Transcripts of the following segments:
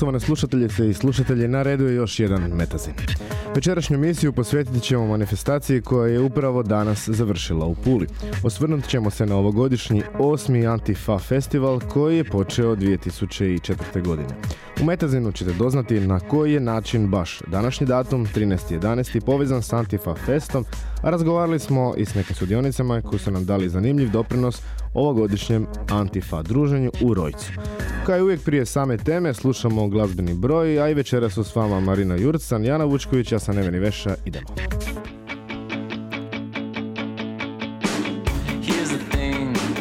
Poštovane slušateljice i slušatelji, na redu je još jedan Metazin. Večerašnju misiju posvetiti ćemo manifestaciji koja je upravo danas završila u Puli. Osvrnut ćemo se na ovogodišnji osmi Antifa festival koji je počeo 2004. godine. U Metazinu ćete doznati na koji je način baš današnji datum 13.11. povezan s Antifa festom, a razgovarali smo i s nekim sudionicama koji su nam dali zanimljiv doprinos ovogodišnjem Antifa druženju u Rojcu. Kao i uvijek prije same teme slušamo glazbeni broj, a i večera su s vama Marina Jurcan, Jana Vučković, ja sam Neveni Veša, idemo.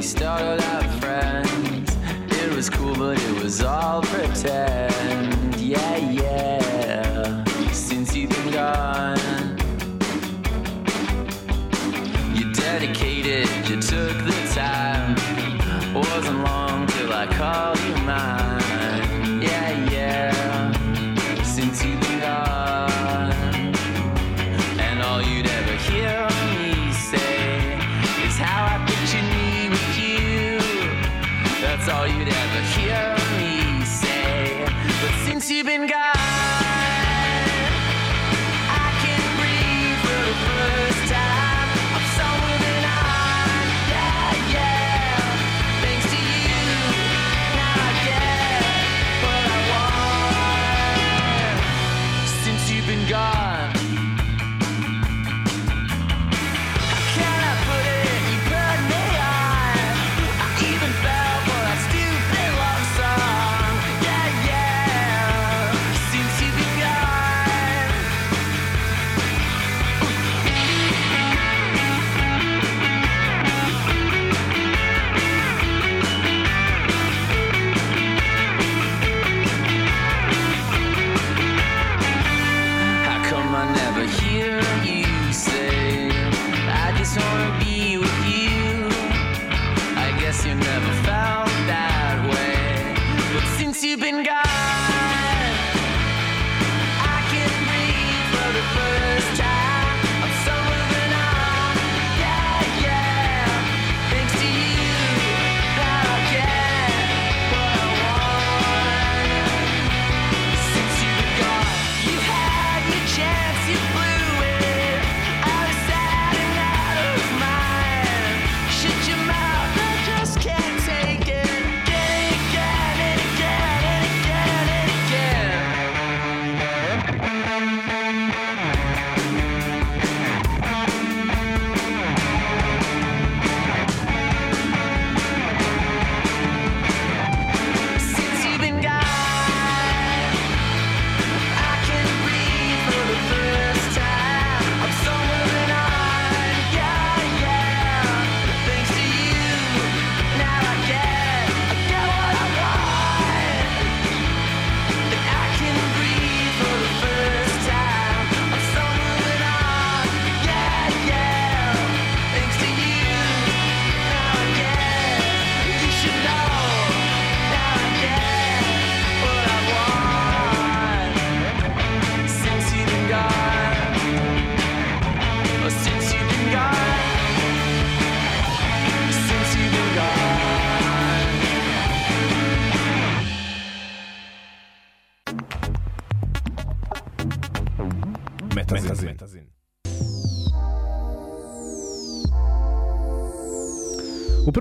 Started. It was cool, but it was all pretend.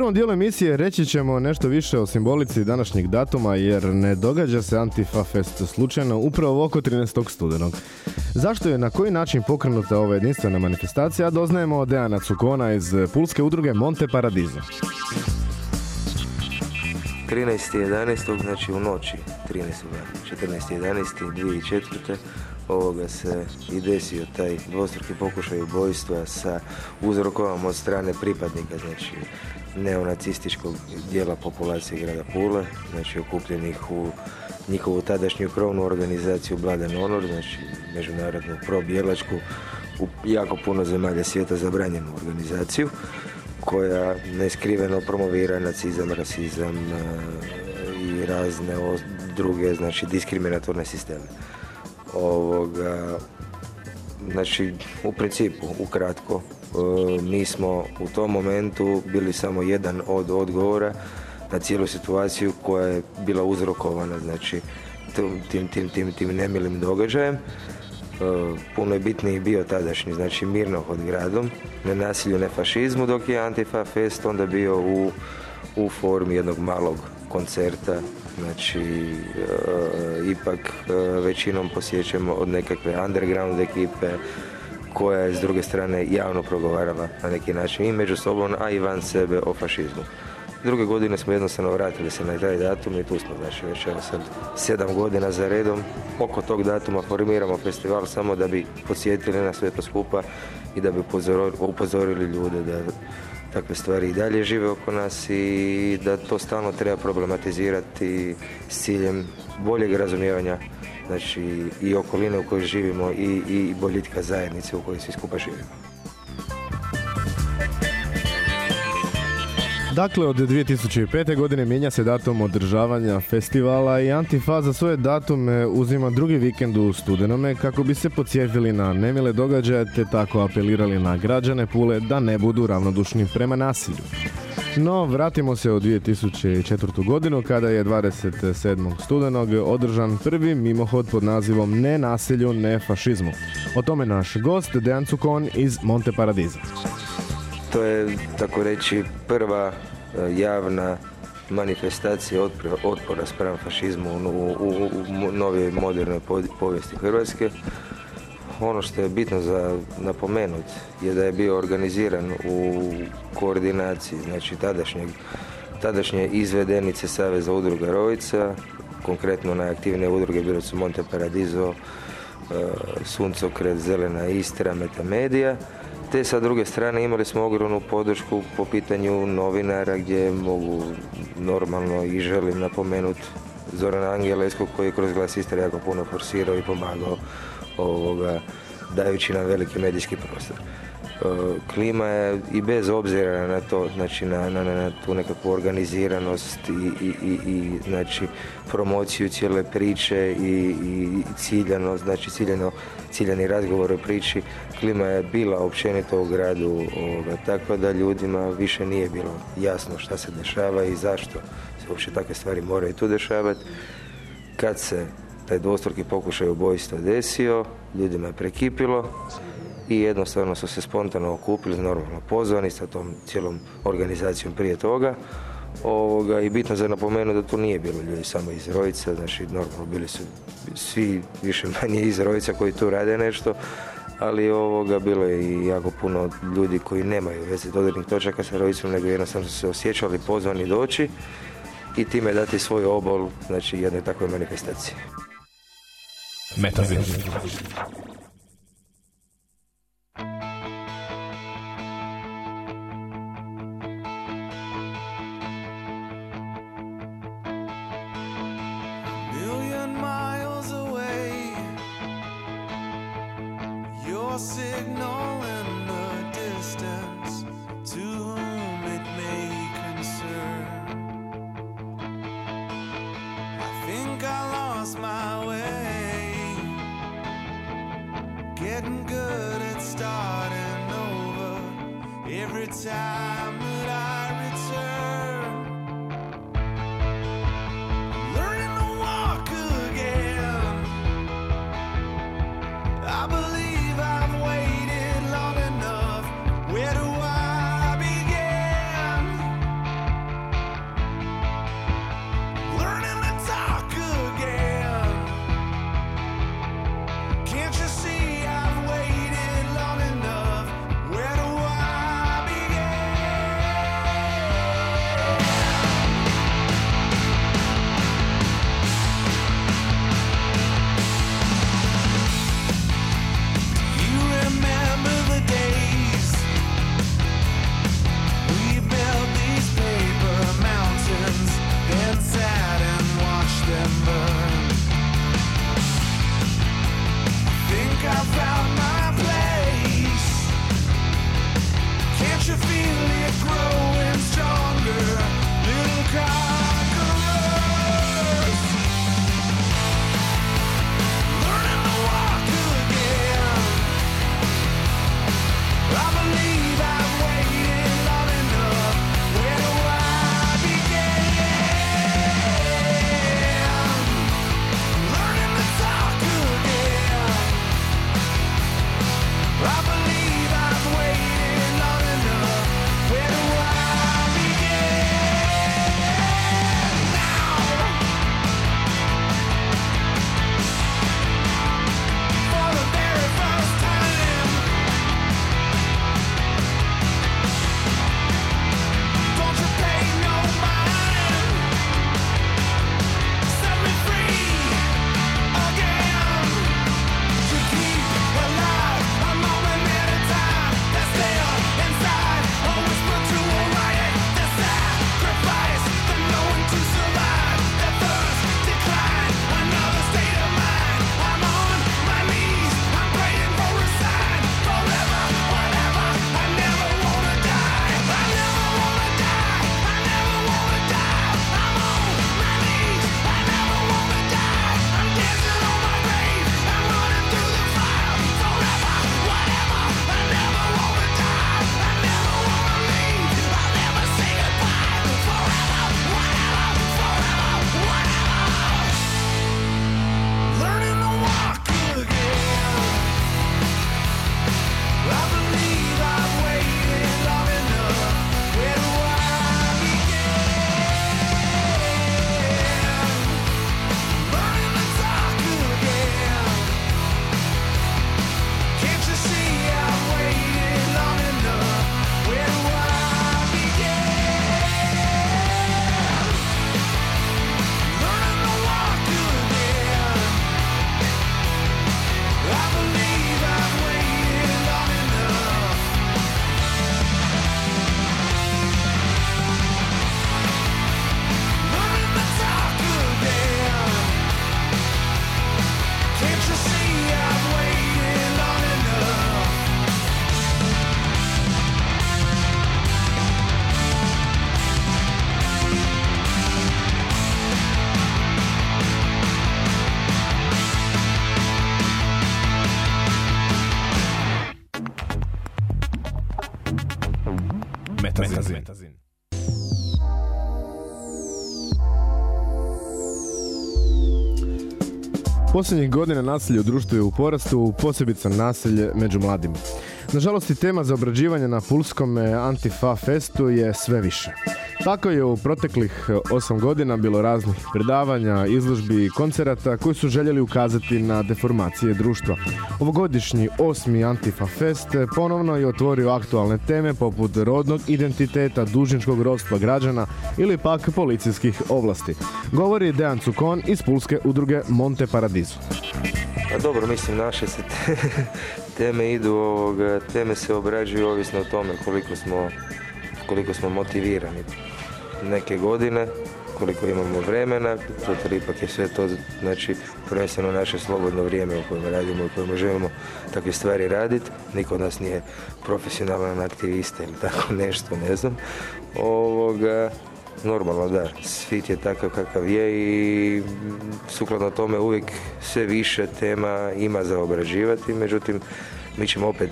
Prvom dijelu emisije reći ćemo nešto više o simbolici današnjeg datuma jer ne događa se Antifa Fest slučajno upravo oko 13. studenog. Zašto je na koji način pokrenuta ova jedinstvena manifestacija doznajemo od Dejana Cukona iz pulske udruge Monte Paradiso. 13.11. znači u noći 13. 14.11. 2004. ovoga se i desio taj dvostruki pokušaj ubojstva sa uzrokovom od strane pripadnika znači neonacističkog dijela populacije grada Pule, znači okupljenih u njihovu tadašnju krovnu organizaciju Blood Honor, znači međunarodnu probjelačku u jako puno zemalja svijeta zabranjenu organizaciju koja neskriveno promovira nacizam, rasizam e, i razne druge znači diskriminatorne sisteme. Ovoga, Znači, u principu, ukratko, e, mi smo u tom momentu bili samo jedan od odgovora na cijelu situaciju koja je bila uzrokovana, znači, tim, tim, tim, tim, nemilim događajem. E, Puno je bitniji bio tadašnji, znači Mirnohod gradom, ne nasilju, ne fašizmu, dok je Antifa Fest onda bio u, u formi jednog malog koncerta, znači e, ipak e, većinom posjećamo od nekakve underground ekipe koja je s druge strane javno progovarala na neki način i među sobom, a i van sebe o fašizmu. Druge godine smo jednostavno vratili se na taj datum i tu smo znači već sad sedam godina za redom. Oko tog datuma formiramo festival samo da bi podsjetili na sve to skupa i da bi upozorili ljude da takve stvari i dalje žive oko nas i da to stalno treba problematizirati s ciljem boljeg razumijevanja znači i okoline u kojoj živimo i, i boljitka zajednice u kojoj svi skupa živimo. Dakle, od 2005. godine mijenja se datum održavanja festivala i Antifa za svoje datume uzima drugi vikend u studenome kako bi se podsjetili na nemile događaje te tako apelirali na građane Pule da ne budu ravnodušni prema nasilju. No, vratimo se u 2004. godinu kada je 27. studenog održan prvi mimohod pod nazivom Ne nasilju, ne fašizmu. O tome naš gost Dejan Cukon iz Monte Paradiza. To je, tako reći, prva javna manifestacija otpora, spram fašizmu u, u, u, novijoj modernoj po- povijesti Hrvatske. Ono što je bitno za napomenuti je da je bio organiziran u koordinaciji, znači tadašnjeg, tadašnje izvedenice Saveza udruga Rovica, konkretno najaktivnije udruge bile su Monte Paradiso, e, Suncokret, Zelena Istra, Metamedija, te sa druge strane imali smo ogromnu podršku po pitanju novinara gdje mogu normalno i želim napomenuti Zorana Angeleskog koji je kroz Glas Istre jako puno forsirao i pomagao ovoga, dajući nam veliki medijski prostor. Klima je i bez obzira na to, znači na, na, na- na tu nekakvu organiziranost i, i, i, i, znači promociju cijele priče i, i ciljano, znači ciljano, ciljani razgovor o priči, klima je bila općenito u gradu ovoga, tako da ljudima više nije bilo jasno šta se dešava i zašto se uopće takve stvari moraju tu dešavati. Kad se taj dvostruki pokušaj ubojstva desio, ljudima je prekipilo i jednostavno su se spontano okupili, normalno pozvani sa tom cijelom organizacijom prije toga. Ovoga, I bitno za napomenuti da tu nije bilo ljudi samo iz Rojica, znači normalno bili su svi više manje iz Rojica koji tu rade nešto, ali ovoga bilo je i jako puno ljudi koji nemaju veze dodirnih točaka sa Rojicom, nego jednostavno su se osjećali pozvani doći i time dati svoj obol znači jednoj takvoj manifestaciji. Metazin. Signal in the distance, to whom it may concern. I think I lost my way. Getting good at starting over every time Posljednjih godina nasilje u društvu je u porastu, posebice nasilje među mladima. Nažalost i tema za obrađivanje na Pulskom Antifa Festu je sve više. Tako je u proteklih osam godina bilo raznih predavanja, izložbi i koncerata koji su željeli ukazati na deformacije društva. Ovogodišnji osmi Antifa Fest ponovno je otvorio aktualne teme poput rodnog identiteta, dužničkog rodstva građana ili pak policijskih ovlasti. Govori Dejan Cukon iz Pulske udruge Monte Paradiso. Pa dobro, mislim, naše se te- teme idu, ovoga, teme se obrađuju ovisno o tome koliko smo, koliko smo motivirani neke godine, koliko imamo vremena, zato ipak je sve to, znači, prvenstveno naše slobodno vrijeme u kojem radimo i u kojem želimo takve stvari raditi. Niko od nas nije profesionalan aktivista ili tako nešto, ne znam. Ovoga, Normalno da, svit je takav kakav je i sukladno tome uvijek sve više tema ima za obrađivati, međutim mi ćemo opet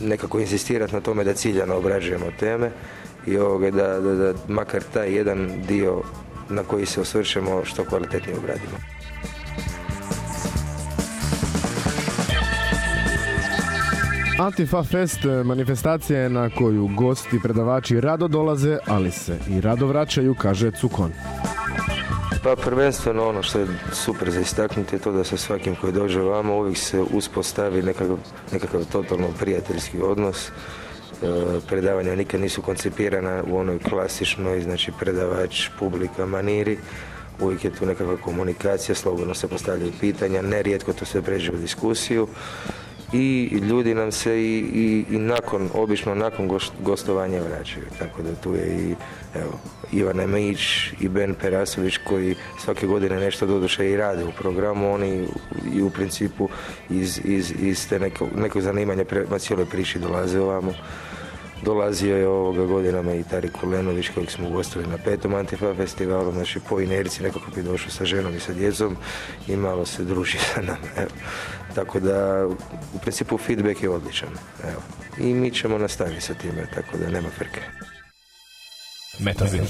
nekako insistirati na tome da ciljano obrađujemo teme i ovoga, da, da, da makar taj jedan dio na koji se osvrćemo što kvalitetnije obradimo. Antifa Fest e, manifestacija je na koju gosti i predavači rado dolaze, ali se i rado vraćaju, kaže Cukon. Pa prvenstveno ono što je super za istaknuti je to da sa svakim koji dođe vamo uvijek se uspostavi nekakav, nekakav totalno prijateljski odnos. E, predavanja nikad nisu koncipirana u onoj klasičnoj, znači predavač, publika, maniri. Uvijek je tu nekakva komunikacija, slobodno se postavljaju pitanja, nerijetko to sve pređe u diskusiju i ljudi nam se i, i, i nakon, obično nakon gostovanja vraćaju. Tako da tu je i evo, Ivana Mić i Ben Perasović koji svake godine nešto doduše i rade u programu. Oni i u principu iz, iz, iz te neko, nekog zanimanja prema cijeloj priči dolaze ovamo. Dolazio je ovoga godinama i Tarik Kulenović kojeg smo ugostili na petom Antifa festivalu, znači po inerciji nekako bi došao sa ženom i sa djecom i malo se druži sa nama. Evo. Tako da u principu feedback je odličan. Evo. I mi ćemo nastaviti sa time, tako da nema frke. Metazin.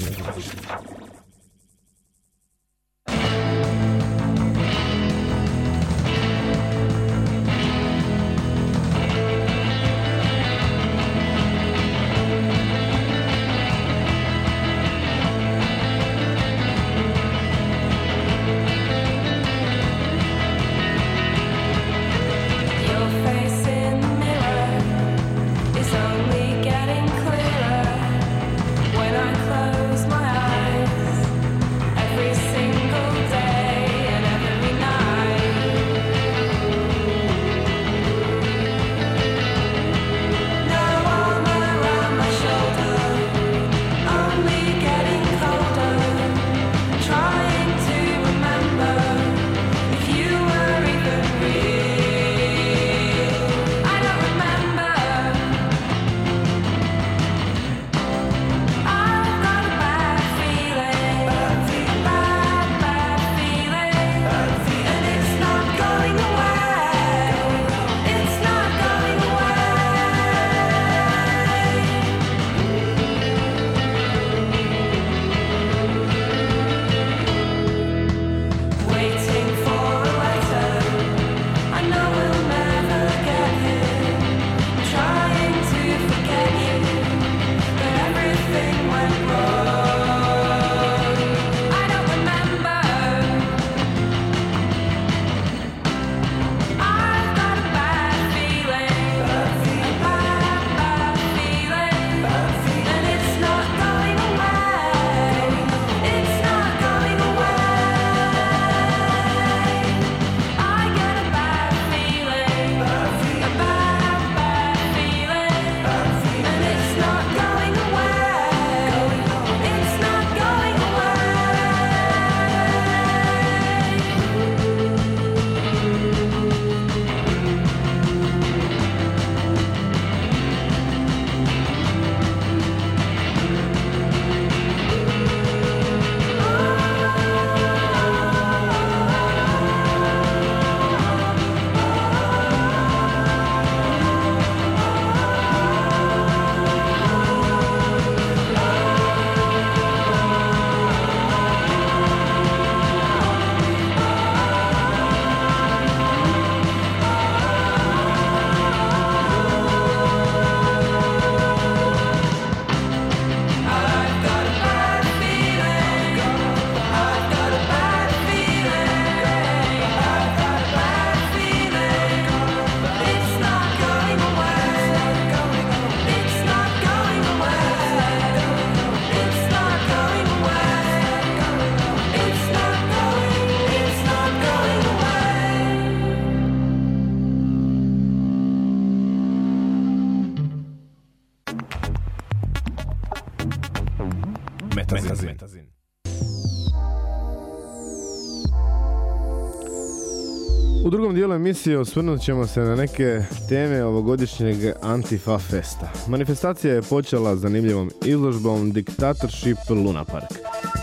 Dijelu emisije osvrnut ćemo se na neke teme ovogodišnjeg Antifa Festa. Manifestacija je počela zanimljivom izložbom Dictatorship Luna Park.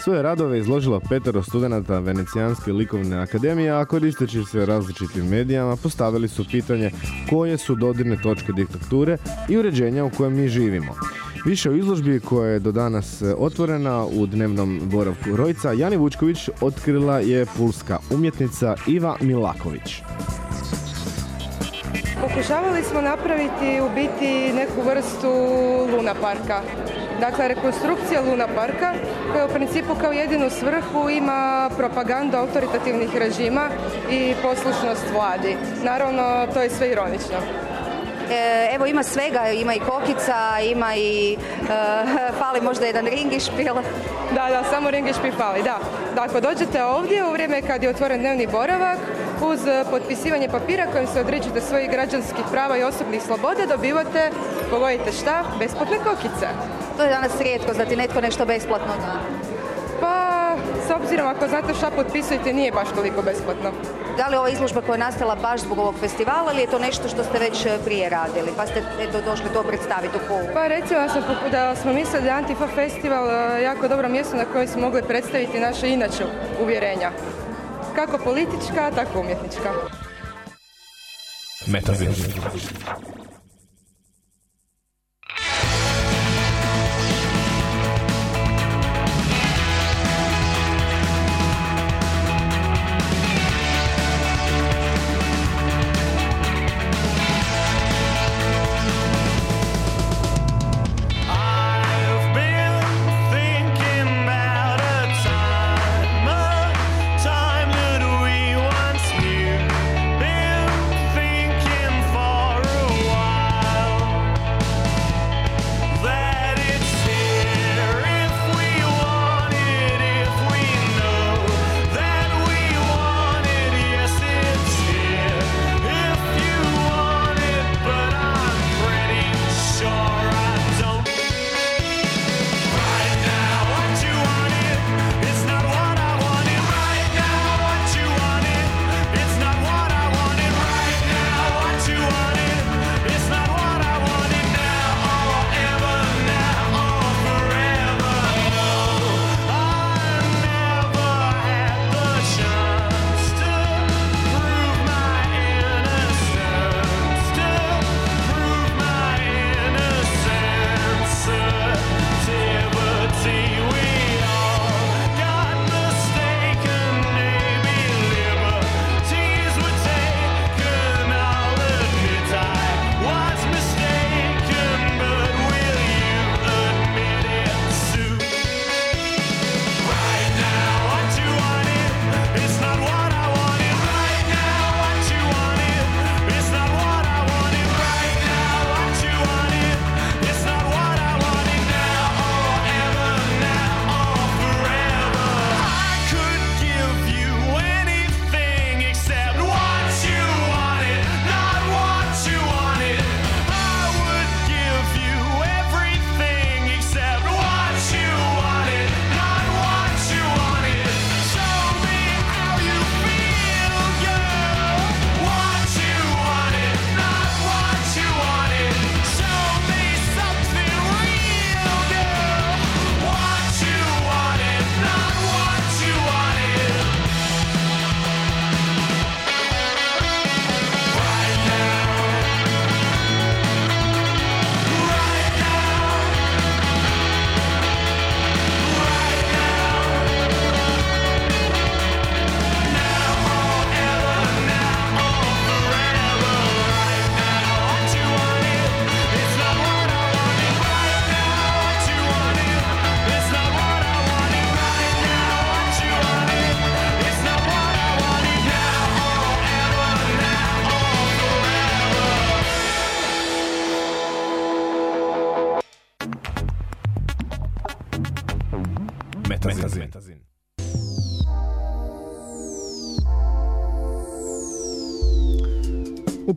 Svoje radove izložilo petero studenata Venecijanske likovne akademije, a koristeći se različitim medijama postavili su pitanje koje su dodirne točke diktature i uređenja u kojem mi živimo. Više o izložbi koja je do danas otvorena u dnevnom boravku Rojca, Jani Vučković otkrila je pulska umjetnica Iva Milaković. Pokušavali smo napraviti u biti neku vrstu Luna parka. Dakle, rekonstrukcija Luna parka koja u principu kao jedinu svrhu ima propagandu autoritativnih režima i poslušnost vladi. Naravno, to je sve ironično. E, Evo ima svega, ima i kokica, ima i e, fali možda jedan ringišpil. Da, da, samo ringišpi fali, da. Da, ako dođete ovdje u vrijeme kad je otvoren dnevni boravak, uz e, potpisivanje papira kojim se određujete svojih građanskih prava i osobnih sloboda, dobivate, pogodite šta, besplatne kokice. To je danas rijetko da ti netko nešto besplatno da. Pa, s obzirom ako znate šta potpisujete, nije baš toliko besplatno. Da li ova izložba koja je nastala baš zbog ovog festivala ili je to nešto što ste već e, prije radili? Pa ste eto, došli to predstaviti u Pulu. Pa recimo da, sam, da smo mislili da je Antifa festival e, jako dobro mjesto na kojem smo mogli predstaviti naše inače uvjerenja. Kako politička, tako umjetnička. Metazin.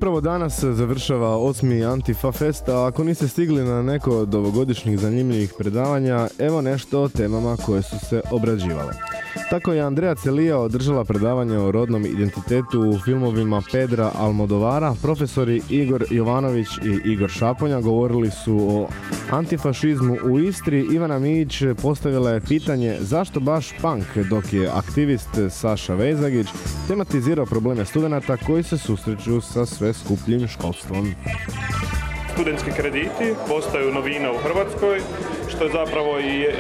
Upravo danas završava osmi Antifa Fest, a ako niste stigli na neko od ovogodišnjih zanimljivih predavanja, evo nešto o temama koje su se obrađivale. Tako je Andreja Celija održala predavanje o rodnom identitetu u filmovima Pedra Almodovara. Profesori Igor Jovanović i Igor Šaponja govorili su o antifašizmu u Istri. Ivana Mijić postavila je pitanje zašto baš punk, dok je aktivist Saša Vezagić tematizirao probleme studenata koji se susreću sa sve skupljim školstvom. studentski krediti postaju novina u Hrvatskoj, što je zapravo i e,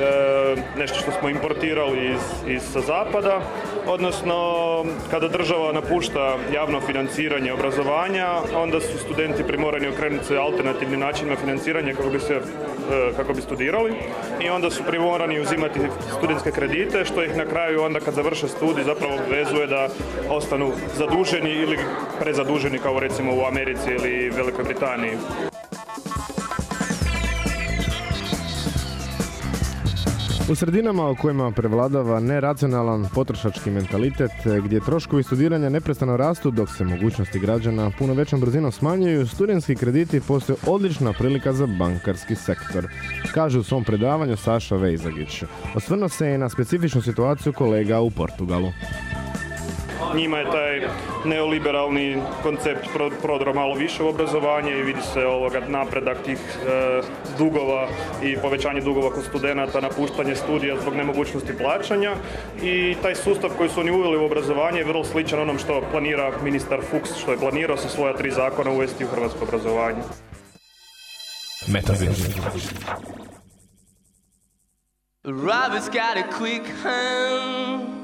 nešto što smo importirali iz, iz zapada, odnosno kada država napušta javno financiranje obrazovanja, onda su studenti primorani okrenuti se alternativnim načinima financiranja kako bi se e, kako bi studirali i onda su primorani uzimati studentske kredite što ih na kraju onda kad završe studij zapravo obvezuje da ostanu zaduženi ili prezaduženi kao recimo u Americi ili Velikoj Britaniji. U sredinama u kojima prevladava neracionalan potrošački mentalitet, gdje troškovi studiranja neprestano rastu dok se mogućnosti građana puno većom brzinom smanjuju, studentski krediti postoje odlična prilika za bankarski sektor, kaže u svom predavanju Saša Vejzagić. Osvrnuo se i na specifičnu situaciju kolega u Portugalu. Njima je taj neoliberalni koncept pro- prodro malo više u obrazovanje i vidi se ovoga napredak tih e, dugova i povećanje dugova kod studenata, napuštanje studija zbog nemogućnosti plaćanja i taj sustav koji su oni uveli u obrazovanje je vrlo sličan onom što planira ministar Fuchs, što je planirao sa svoja tri zakona uvesti u hrvatsko obrazovanje. Metazin. Robert's got a quick hand.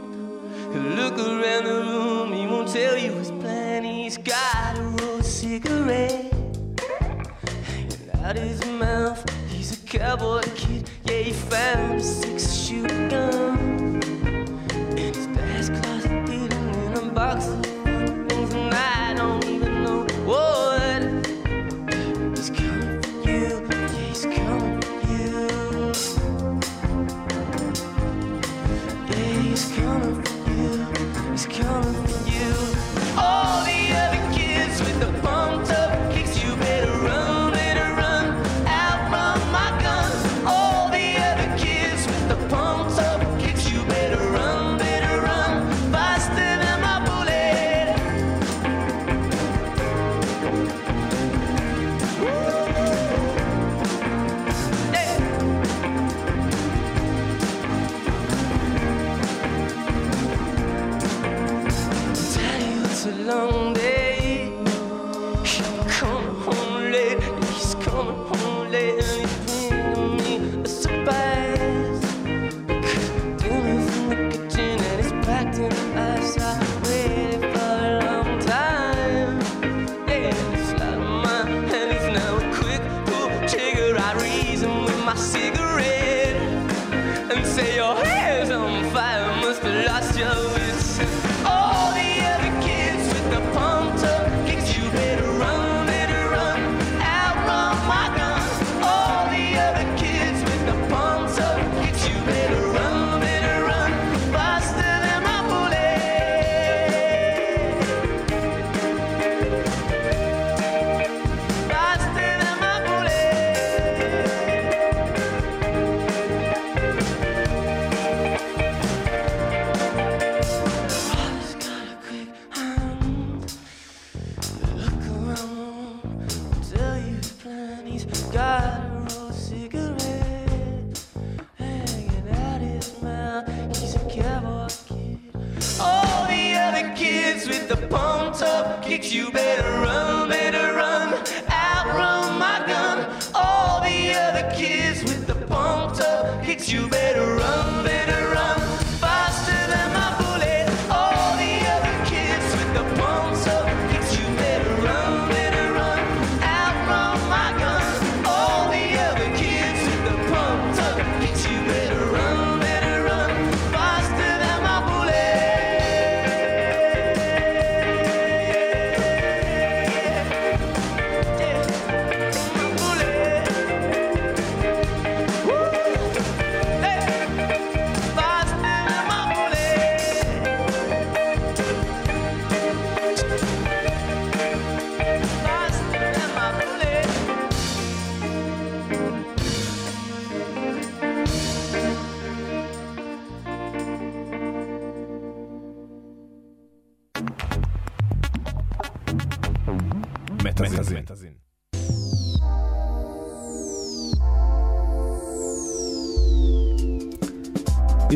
Look around the room, he won't tell you his plan. He's got a rolled cigarette hanging out his mouth. He's a cowboy kid, yeah, he found a six shoot gun in his dad's closet, hidden in a box of things, and I don't even know what.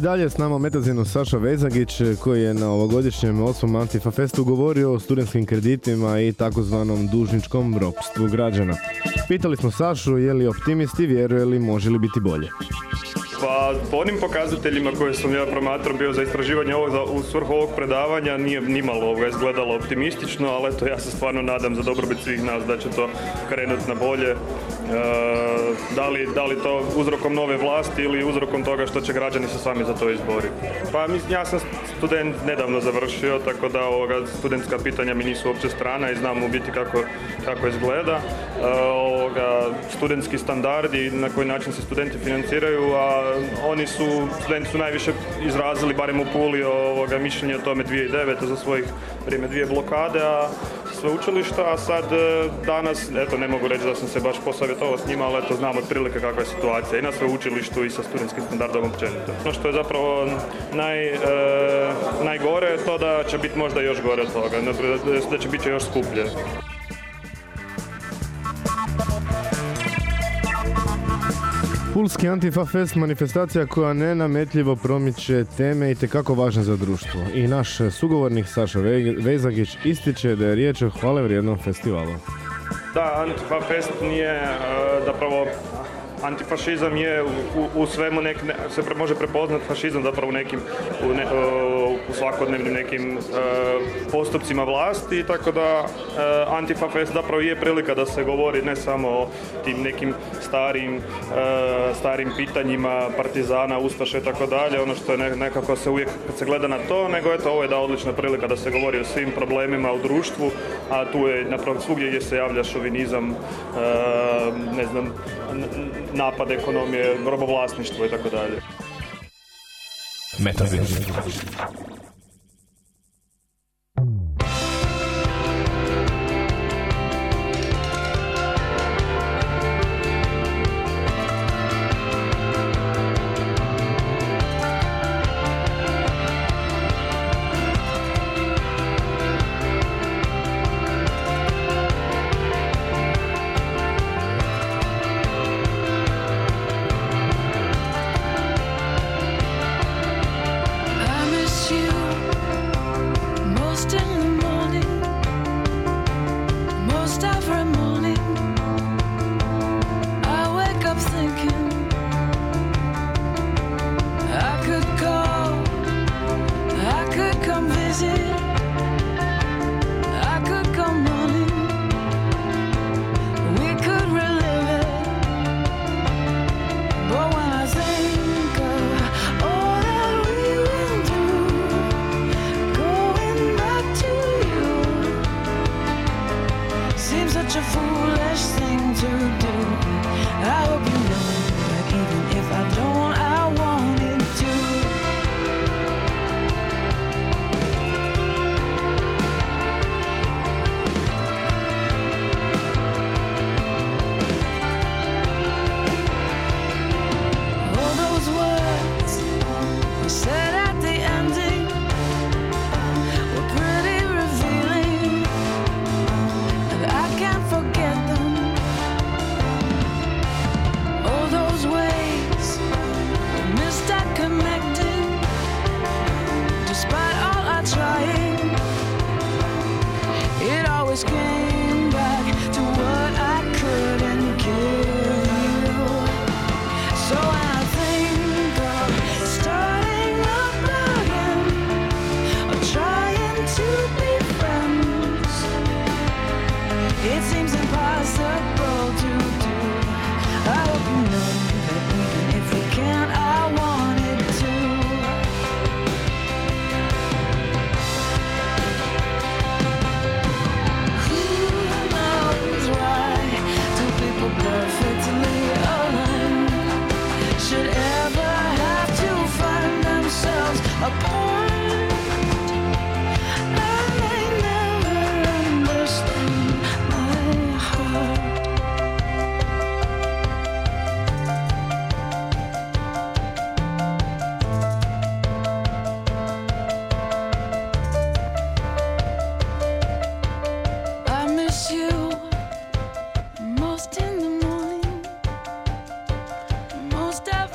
I dalje je s nama Metazinu Saša Vezagić koji je na ovogodišnjem osmom Antifa Festu govorio o studentskim kreditima i takozvanom dužničkom ropstvu građana. Pitali smo Sašu je li optimist i vjeruje li može li biti bolje. Pa po onim pokazateljima koje sam ja promatrao bio za istraživanje ovog, za, u svrhu ovog predavanja nije nimalo ovoga izgledalo optimistično, ali eto ja se stvarno nadam za dobrobit svih nas da će to krenuti na bolje. E, da, li, da to uzrokom nove vlasti ili uzrokom toga što će građani se sami za to izboriti. Pa ja sam student nedavno završio, tako da ovoga, studentska pitanja mi nisu uopće strana i znam u biti kako, kako izgleda. E, ovoga, studentski standardi na koji način se studenti financiraju, a oni su, studenti su najviše izrazili, barem u Puli, ovoga, mišljenje o tome 2009. za svojih vrijeme dvije blokade, a sveučilišta, a sad e, danas, eto ne mogu reći da sam se baš posavjetovao s njima, ali eto znam otprilike kakva je situacija i na sveučilištu i sa studentskim standardom općenito. Ono što je zapravo naj, e, najgore je to da će biti možda još gore od toga, da će biti još skuplje. Pulski Antifa Fest manifestacija koja nenametljivo promiče teme i tekako važne za društvo. I naš sugovornik Saša Ve- Vezagić ističe da je riječ o hvale vrijednom festivalu. Da, Antifa Fest nije e, zapravo antifašizam je u, u, u svemu nek, ne- se pre- može prepoznat fašizam zapravo u nekim u, ne- e, u svakodnevnim nekim e, postupcima vlasti tako da e, Antifa Fest zapravo je prilika da se govori ne samo o tim nekim starim e, starim pitanjima partizana, ustaše i tako dalje, ono što je ne- nekako se uvijek kad se gleda na to, nego eto ovo je da odlična prilika da se govori o svim problemima u društvu, a tu je napravo svugdje gdje se javlja šovinizam, e, ne znam, napad ekonomije, robovlasništvo i tako dalje. Metazin. I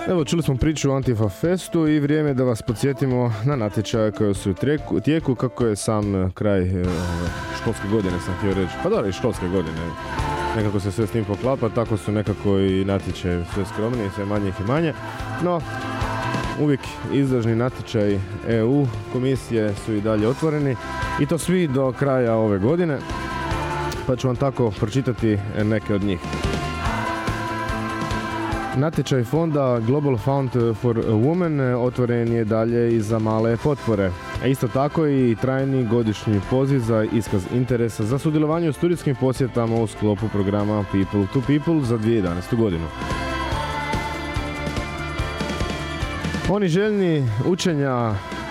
Evo, čuli smo priču o Antifa Festu i vrijeme je da vas podsjetimo na natječaje koje su u tijeku, kako je sam e, kraj e, ove školske godine, sam htio reći. Pa dobro, i školske godine. Nekako se sve s njim poklapa, tako su nekako i natječaje sve skromniji, sve manje i manje. No, uvijek izdržni natječaj EU komisije su i dalje otvoreni i to svi do kraja ove godine. Pa ću vam tako pročitati neke od njih. Natječaj fonda Global Fund for Women otvoren je dalje i za male potpore. A isto tako i trajni godišnji poziv za iskaz interesa za sudjelovanje u studijskim posjetama u sklopu programa People to People za 2011. godinu. Oni željni učenja,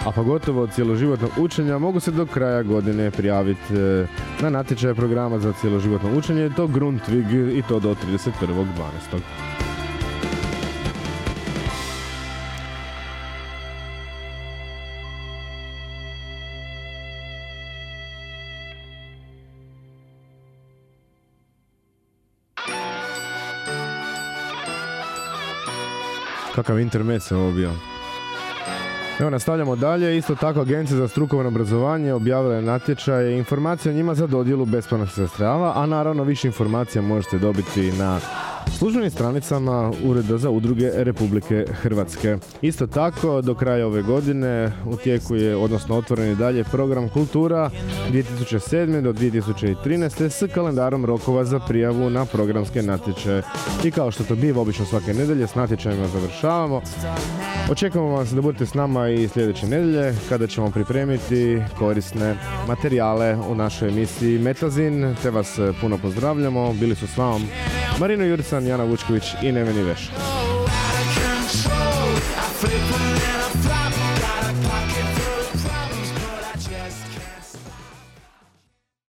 a pogotovo cjeloživotnog učenja, mogu se do kraja godine prijaviti e, na natječaj programa za cjeloživotno učenje, to Grundtvig i to do 31.12. Kakav internet se ovo bio. Evo nastavljamo dalje. Isto tako Agencija za strukovno obrazovanje objavila je natječaje informacije o njima za dodjelu besplatnih sredstava, a naravno više informacija možete dobiti na službenim stranicama Ureda za udruge Republike Hrvatske. Isto tako, do kraja ove godine u tijeku je, odnosno otvoren je dalje program Kultura 2007. do 2013. s kalendarom rokova za prijavu na programske natječaje. I kao što to biva obično svake nedelje, s natječajima završavamo. Očekujemo vas da budete s nama i sljedeće nedelje kada ćemo pripremiti korisne materijale u našoj emisiji Metazin, te vas puno pozdravljamo. Bili su s vama Marino Jurcan, Jana Vučković i Neveni Veš.